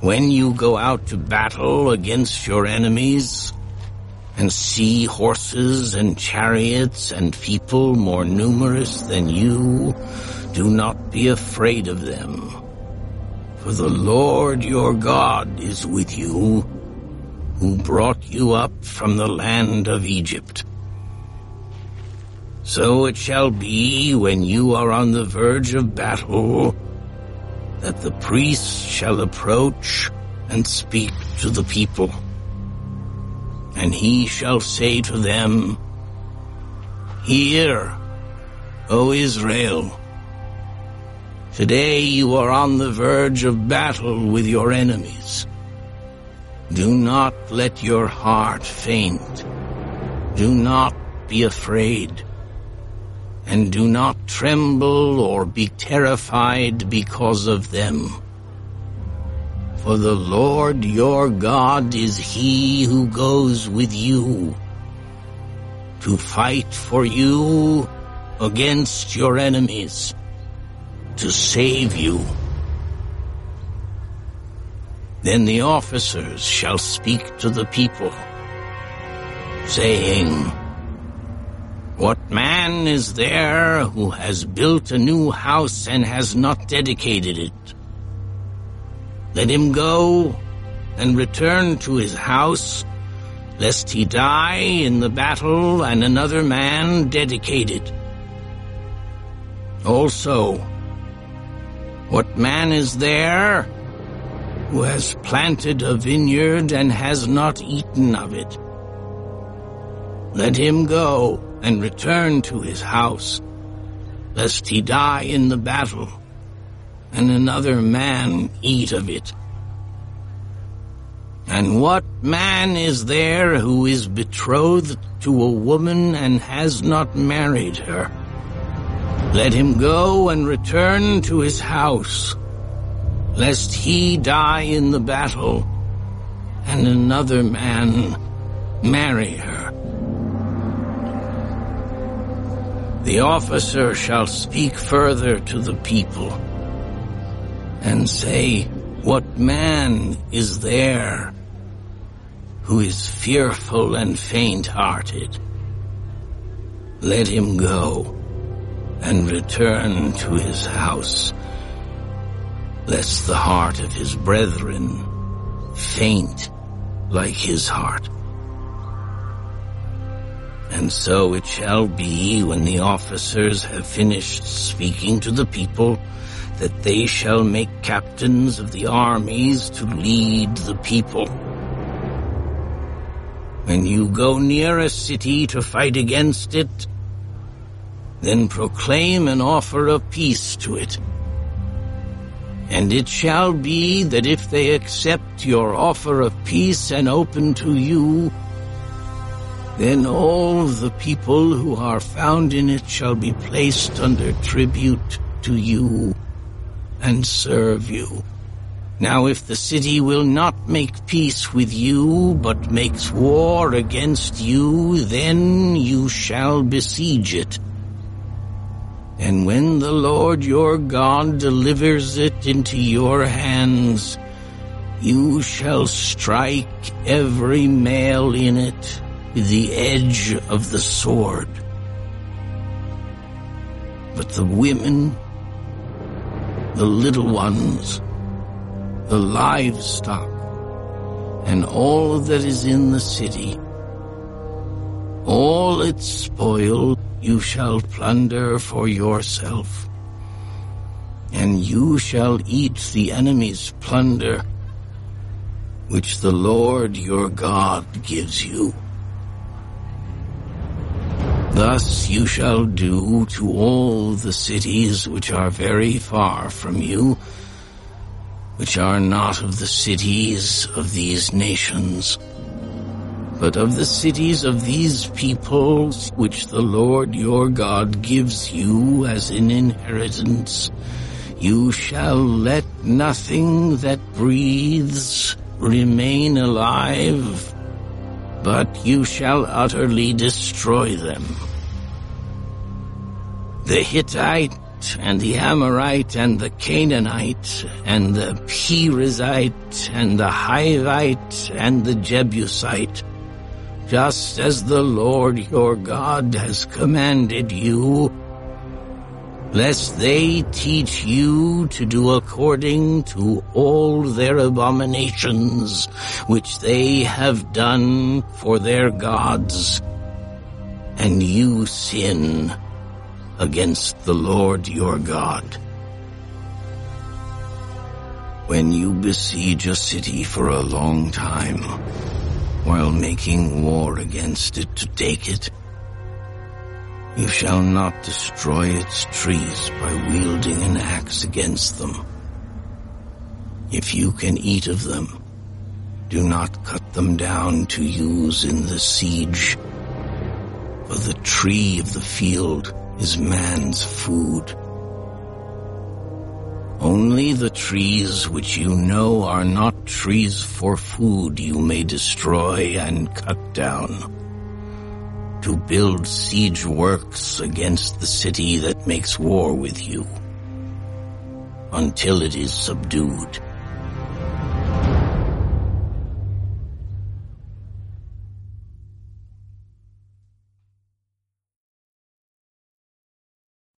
When you go out to battle against your enemies, and see horses and chariots and people more numerous than you, do not be afraid of them. For the Lord your God is with you, who brought you up from the land of Egypt. So it shall be when you are on the verge of battle, that the priests shall approach and speak to the people. And he shall say to them, Hear, O Israel, today you are on the verge of battle with your enemies. Do not let your heart faint. Do not be afraid. And do not tremble or be terrified because of them. For the Lord your God is he who goes with you to fight for you against your enemies, to save you. Then the officers shall speak to the people, saying, What man is there who has built a new house and has not dedicated it? Let him go and return to his house, lest he die in the battle and another man dedicate it. Also, what man is there who has planted a vineyard and has not eaten of it? Let him go and return to his house, lest he die in the battle and another man eat of it. And what man is there who is betrothed to a woman and has not married her? Let him go and return to his house, lest he die in the battle, and another man marry her. The officer shall speak further to the people and say, What man is there who is fearful and faint-hearted? Let him go and return to his house, lest the heart of his brethren faint like his heart. And so it shall be when the officers have finished speaking to the people that they shall make captains of the armies to lead the people. When you go near a city to fight against it, then proclaim and offer of peace to it. And it shall be that if they accept your offer of peace and open to you, then all the people who are found in it shall be placed under tribute to you and serve you. Now if the city will not make peace with you, but makes war against you, then you shall besiege it. And when the Lord your God delivers it into your hands, you shall strike every male in it the edge of the sword. But the women the little ones, the livestock, and all that is in the city. All its spoil you shall plunder for yourself, and you shall eat the enemy's plunder, which the Lord your God gives you. Thus you shall do to all the cities which are very far from you, which are not of the cities of these nations, but of the cities of these peoples which the Lord your God gives you as an inheritance. You shall let nothing that breathes remain alive but you shall utterly destroy them. The Hittite, and the Amorite, and the Canaanite, and the Perizzite, and the Hivite, and the Jebusite, just as the Lord your God has commanded you, lest they teach you to do according to all their abominations which they have done for their gods, and you sin against the Lord your God. When you besiege a city for a long time, while making war against it to take it, you shall not destroy its trees by wielding an axe against them. If you can eat of them, do not cut them down to use in the siege, for the tree of the field is man's food. Only the trees which you know are not trees for food you may destroy and cut down. To build siege works against the city that makes war with you. Until it is subdued